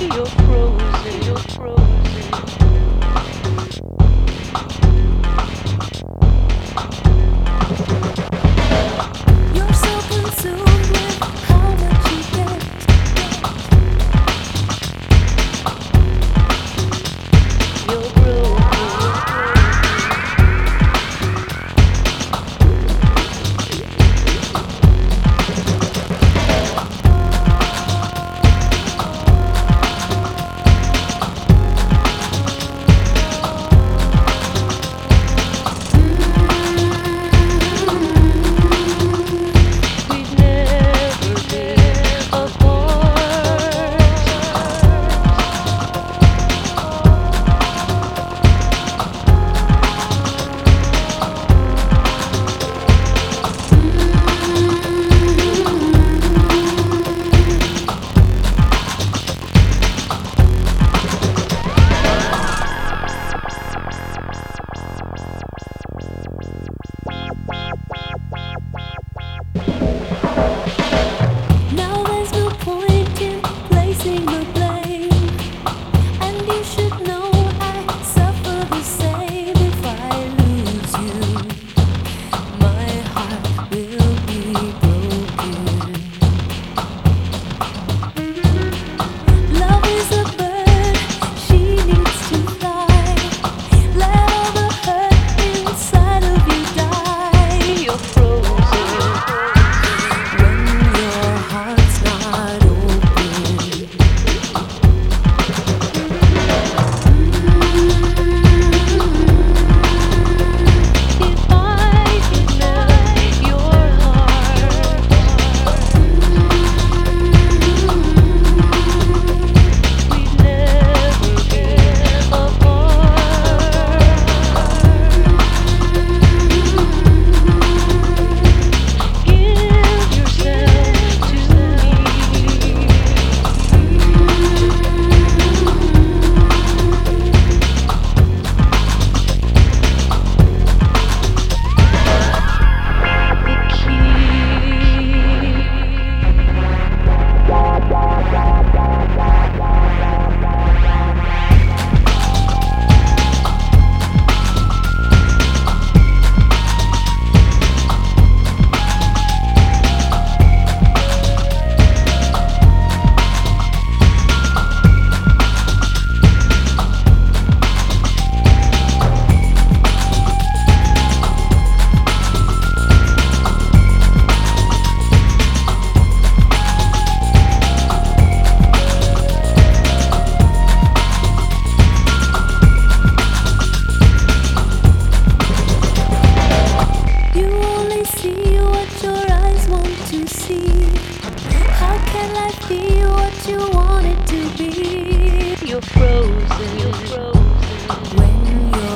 You're frozen. You're frozen. let life be what you want it to be. You're frozen. You're frozen. When you're